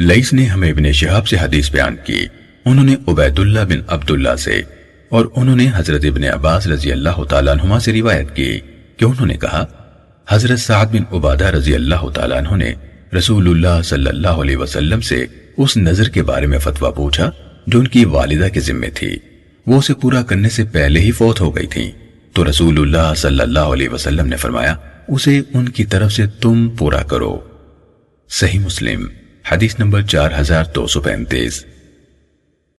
لئیس نے ہمیں ابن شہاب سے حدیث بیان کی۔ انہوں نے عبید اللہ بن عبداللہ سے اور انہوں نے حضرت ابن عباس رضی اللہ تعالیٰ عنہما سے روایت کی کہ انہوں نے کہا، حضرت سعد بن عبادہ رضی اللہ تعالیٰ عنہ نے رسول اللہ صلی اللہ علیہ وسلم سے اس نظر کے بارے میں فتویٰ پوچھا جو ان کی والدہ کے ذمے تھی۔ وہ اسے پورا کرنے سے پہلے ہی فوت ہو گئی تھی تو رسول اللہ صلی اللہ علیہ وسلم نے فرمایا، اسے ان کی طرف سے تم پورا کرو۔ صحیح مسلم۔ حدیث نمبر چار ہزار دو سو پینتیس۔